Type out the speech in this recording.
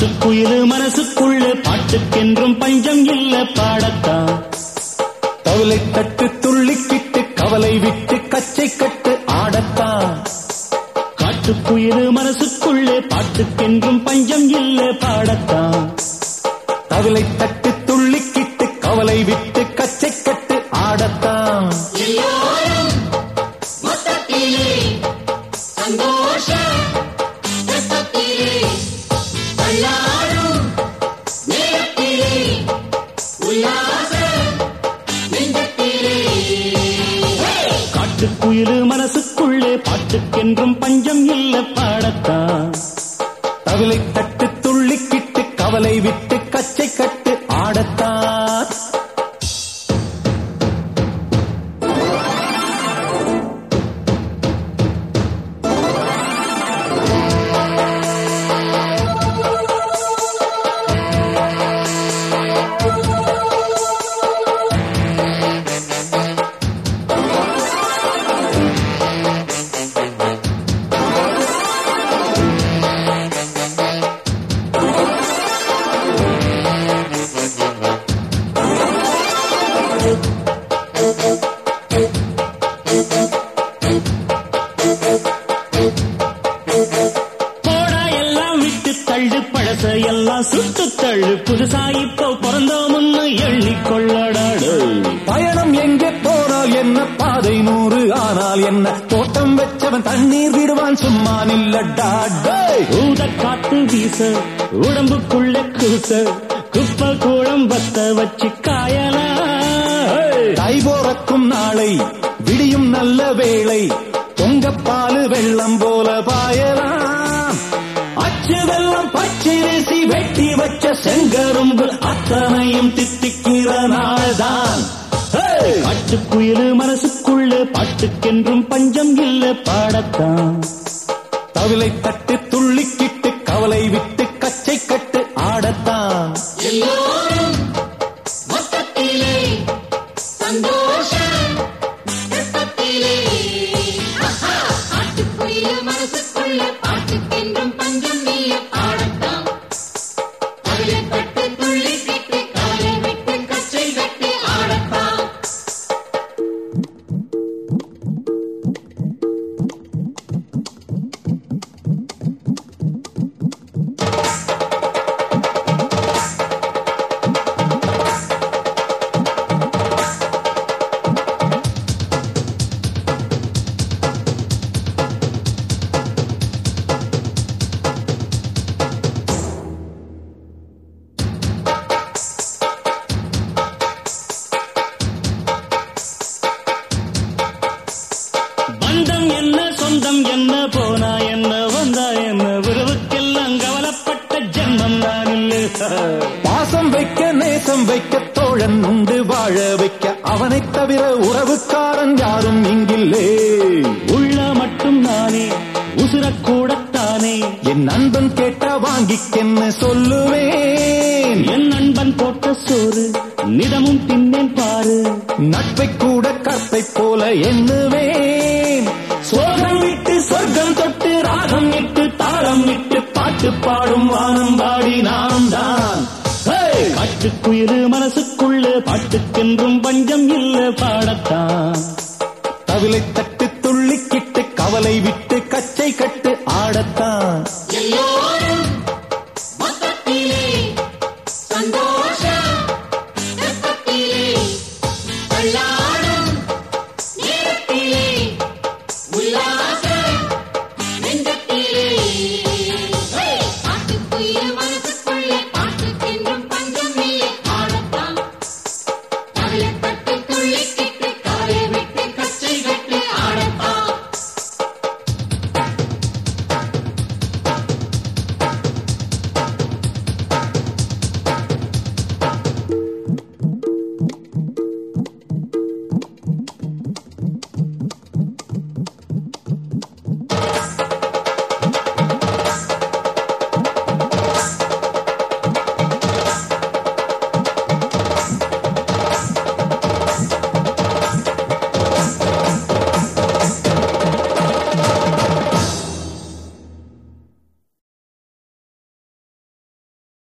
காட்டுக்குயிலு மனசுக்குள்ள பாட்டுக்கென்றும் பஞ்சம் இல்ல பாடத்தான் தவளை தட்டு துள்ளிக்கிட்டு கவலை விட்டு கச்சை கட்டு ஆடத்தான் காட்டுக்குயிலு மனசுக்குள்ளே பாட்டுக்கென்றும் பஞ்சம் இல்ல பாடத்தான் தவளை தட்டு துள்ளிக்கிட்டு கவலை விட்டு கச்சை கட்டு ஆடத்தான் சந்தோஷம். பாட்டுக்கென்றும் பஞ்சம் இல்ல பாடத்தான். தவிலை தட்டு துள்ளிக்கிட்டு கவலை விட்டு கச்சை கட்டு ஆடத்தான். சுட்டு தள்ளு புதுசா இப்போ பிறந்தோம்னு எண்ணிக்கொள்ளடாடு. பயணம் எங்கே போனால் என்ன? பாதை நூறு ஆனால் என்ன? தோட்டம் வச்சவன் தண்ணீர் விடுவான் சும்மா நில்லடா. ஊத காத்து வீச உடம்புக்குள்ள கூச குப்பை கூடம் பத்த வச்சு காயலாம் தை போறக்கும் நாளை விடியும் நல்ல வேளை பொங்கப்பாலு வெள்ளம் போல பாயலாம் அச்சு வெள்ளம் பச்சரிசி வெட்டி வச்ச செங்கரும்பு அத்தனையும் தித்திக்கிற நாள்தான் ஹே! மனசுக்குள்ள பாட்டுக்கென்றும் பஞ்சம் இல்ல பாடத்தான் தவிலை தட்டு தோழன் உண்டு வாழ வைக்க அவனைத் தவிர உறவுக்காரன் யாரும் இங்கில்லே. உள்ள மட்டும் நானே உசுரக்கூடத்தானே என் நண்பன் கேட்டா வாங்கிக்கென்ன சொல்லுவேன். என் நண்பன் போட்ட சோறு நிதமும் தின்னேன் பாரு. நட்பை கூட கற்பை போல எண்ணுவேன். சோகம் விட்டு சொர்க்கம் தொட்டு ராகம் இட்டு தாளம் இட்டு பாட்டு பாடும் வானம் பாடி நாம் தான் காட்டுக்குயிரு மனசுக்குள்ள பாட்டுக்கென்றும் பஞ்சம் இல்ல பாடத்தான். தவிலை தட்டு துள்ளிக்கிட்டு கவலை விட்டு கச்சை கட்டு ஆடத்தான்.